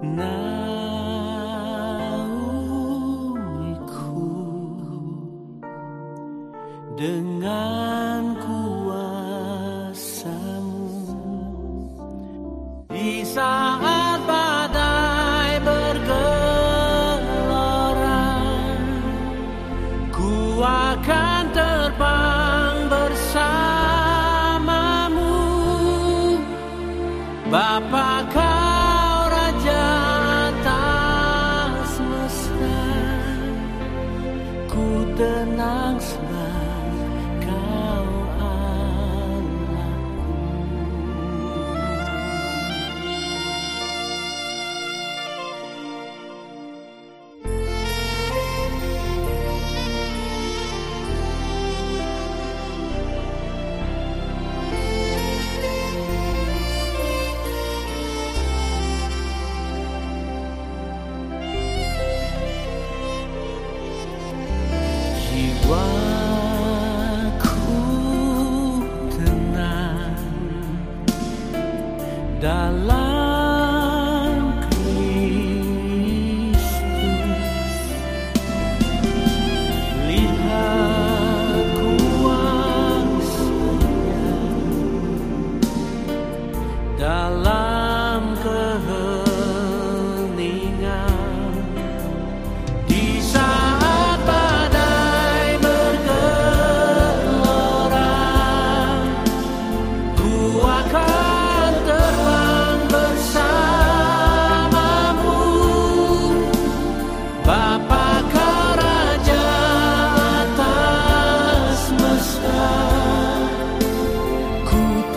naungiku dengan kuasamu. Di saat badai bergelora ku akan terbang bersamamu. Bapa ku tenang sebab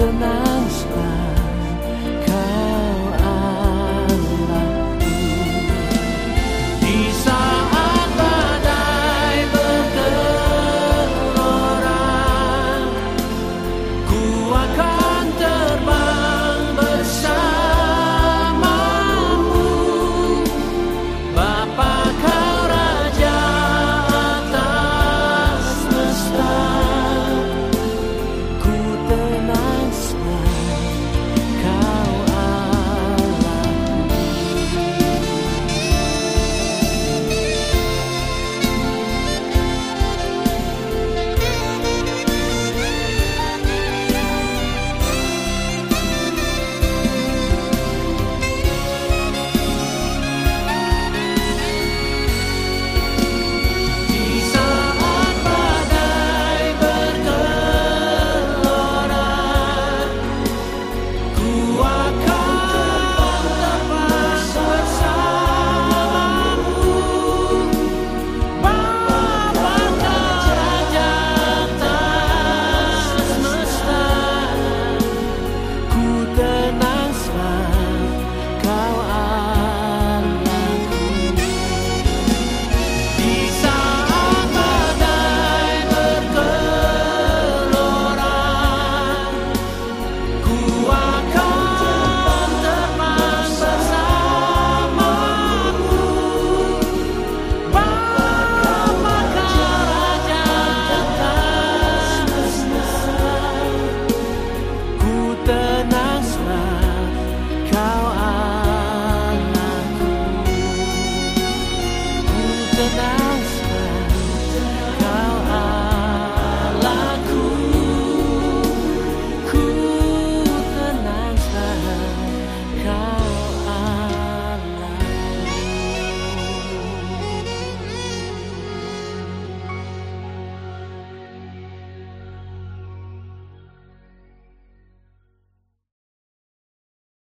的那